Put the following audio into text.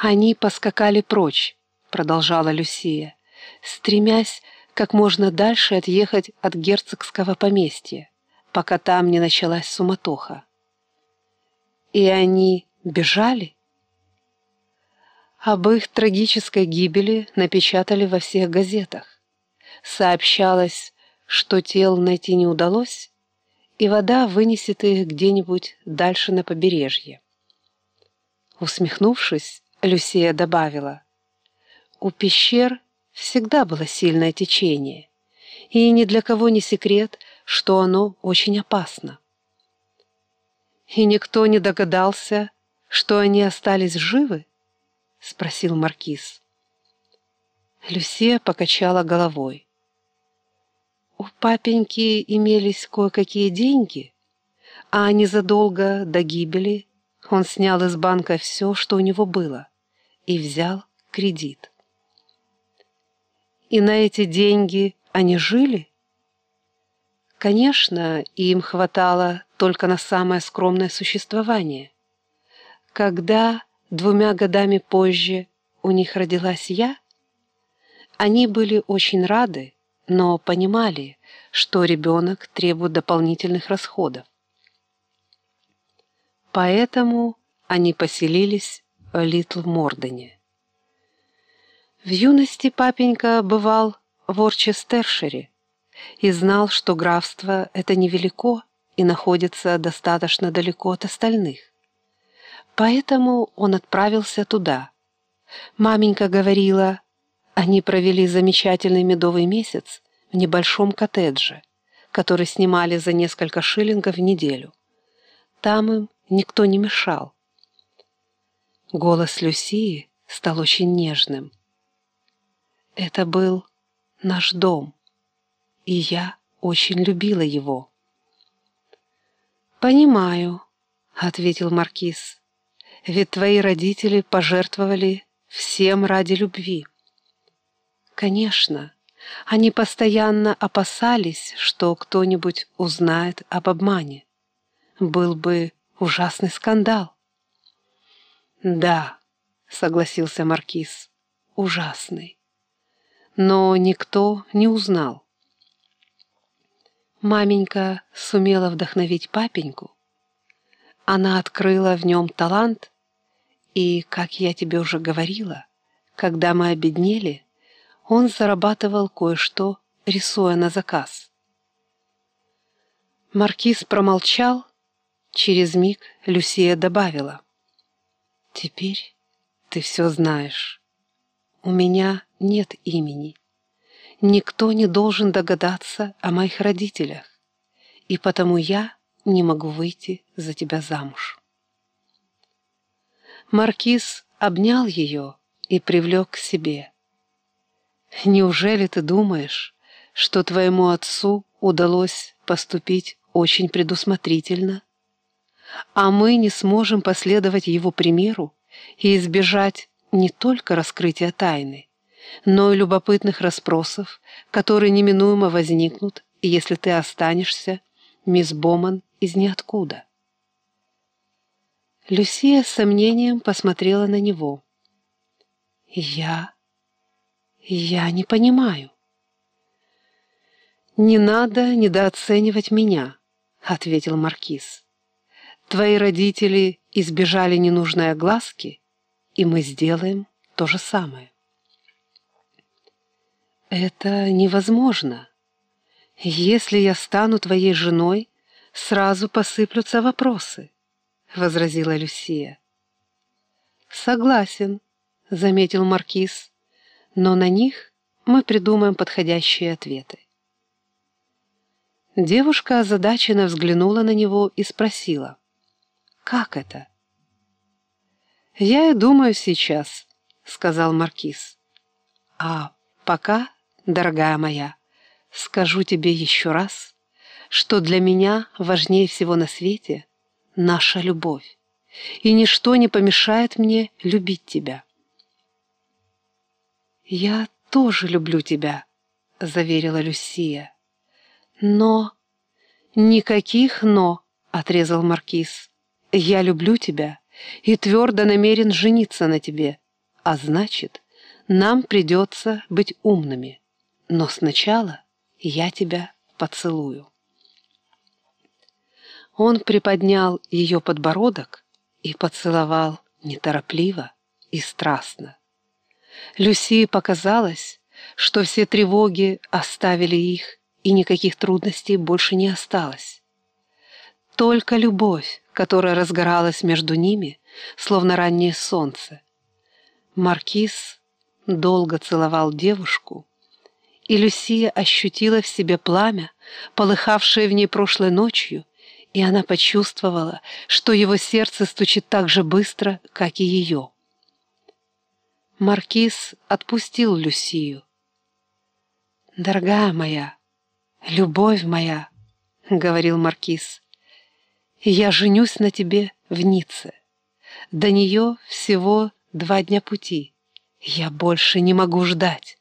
Они поскакали прочь, продолжала Люсия, стремясь как можно дальше отъехать от герцогского поместья, пока там не началась суматоха. И они бежали? Об их трагической гибели напечатали во всех газетах. Сообщалось, что тел найти не удалось, и вода вынесет их где-нибудь дальше на побережье. Усмехнувшись, Люсия добавила, «У пещер всегда было сильное течение, и ни для кого не секрет, что оно очень опасно. И никто не догадался, что они остались живы? — спросил Маркиз. Люсия покачала головой. У папеньки имелись кое-какие деньги, а незадолго до гибели он снял из банка все, что у него было, и взял кредит. И на эти деньги они жили? Конечно, им хватало только на самое скромное существование. Когда двумя годами позже у них родилась я, они были очень рады, но понимали, что ребенок требует дополнительных расходов. Поэтому они поселились в Литл Мордене. В юности папенька бывал в Орчестершире и знал, что графство это невелико и находится достаточно далеко от остальных. Поэтому он отправился туда. Маменька говорила, они провели замечательный медовый месяц в небольшом коттедже, который снимали за несколько шиллингов в неделю. Там им никто не мешал. Голос Люсии стал очень нежным. Это был наш дом, и я очень любила его. «Понимаю», — ответил Маркиз, — «ведь твои родители пожертвовали всем ради любви». «Конечно, они постоянно опасались, что кто-нибудь узнает об обмане. Был бы ужасный скандал». «Да», — согласился Маркиз, — «ужасный» но никто не узнал. Маменька сумела вдохновить папеньку. Она открыла в нем талант, и, как я тебе уже говорила, когда мы обеднели, он зарабатывал кое-что, рисуя на заказ. Маркиз промолчал, через миг Люсия добавила. «Теперь ты все знаешь. У меня нет имени. Никто не должен догадаться о моих родителях, и потому я не могу выйти за тебя замуж. Маркиз обнял ее и привлек к себе. «Неужели ты думаешь, что твоему отцу удалось поступить очень предусмотрительно, а мы не сможем последовать его примеру и избежать не только раскрытия тайны, но и любопытных расспросов, которые неминуемо возникнут, если ты останешься, мисс Боман, из ниоткуда. Люсия с сомнением посмотрела на него. «Я... я не понимаю». «Не надо недооценивать меня», — ответил Маркиз. «Твои родители избежали ненужной огласки, и мы сделаем то же самое». «Это невозможно. Если я стану твоей женой, сразу посыплются вопросы», — возразила Люсия. «Согласен», — заметил Маркиз, «но на них мы придумаем подходящие ответы». Девушка озадаченно взглянула на него и спросила, «Как это?» «Я и думаю сейчас», — сказал Маркиз. «А пока дорогая моя, скажу тебе еще раз, что для меня важнее всего на свете наша любовь, и ничто не помешает мне любить тебя. «Я тоже люблю тебя», — заверила Люсия. «Но...» «Никаких «но», — отрезал Маркиз. «Я люблю тебя и твердо намерен жениться на тебе, а значит, нам придется быть умными. Но сначала я тебя поцелую. Он приподнял ее подбородок и поцеловал неторопливо и страстно. Люсии показалось, что все тревоги оставили их, и никаких трудностей больше не осталось. Только любовь, которая разгоралась между ними, словно раннее солнце. Маркиз долго целовал девушку, и Люсия ощутила в себе пламя, полыхавшее в ней прошлой ночью, и она почувствовала, что его сердце стучит так же быстро, как и ее. Маркиз отпустил Люсию. «Дорогая моя, любовь моя», — говорил Маркиз, — «я женюсь на тебе в Ницце. До нее всего два дня пути. Я больше не могу ждать».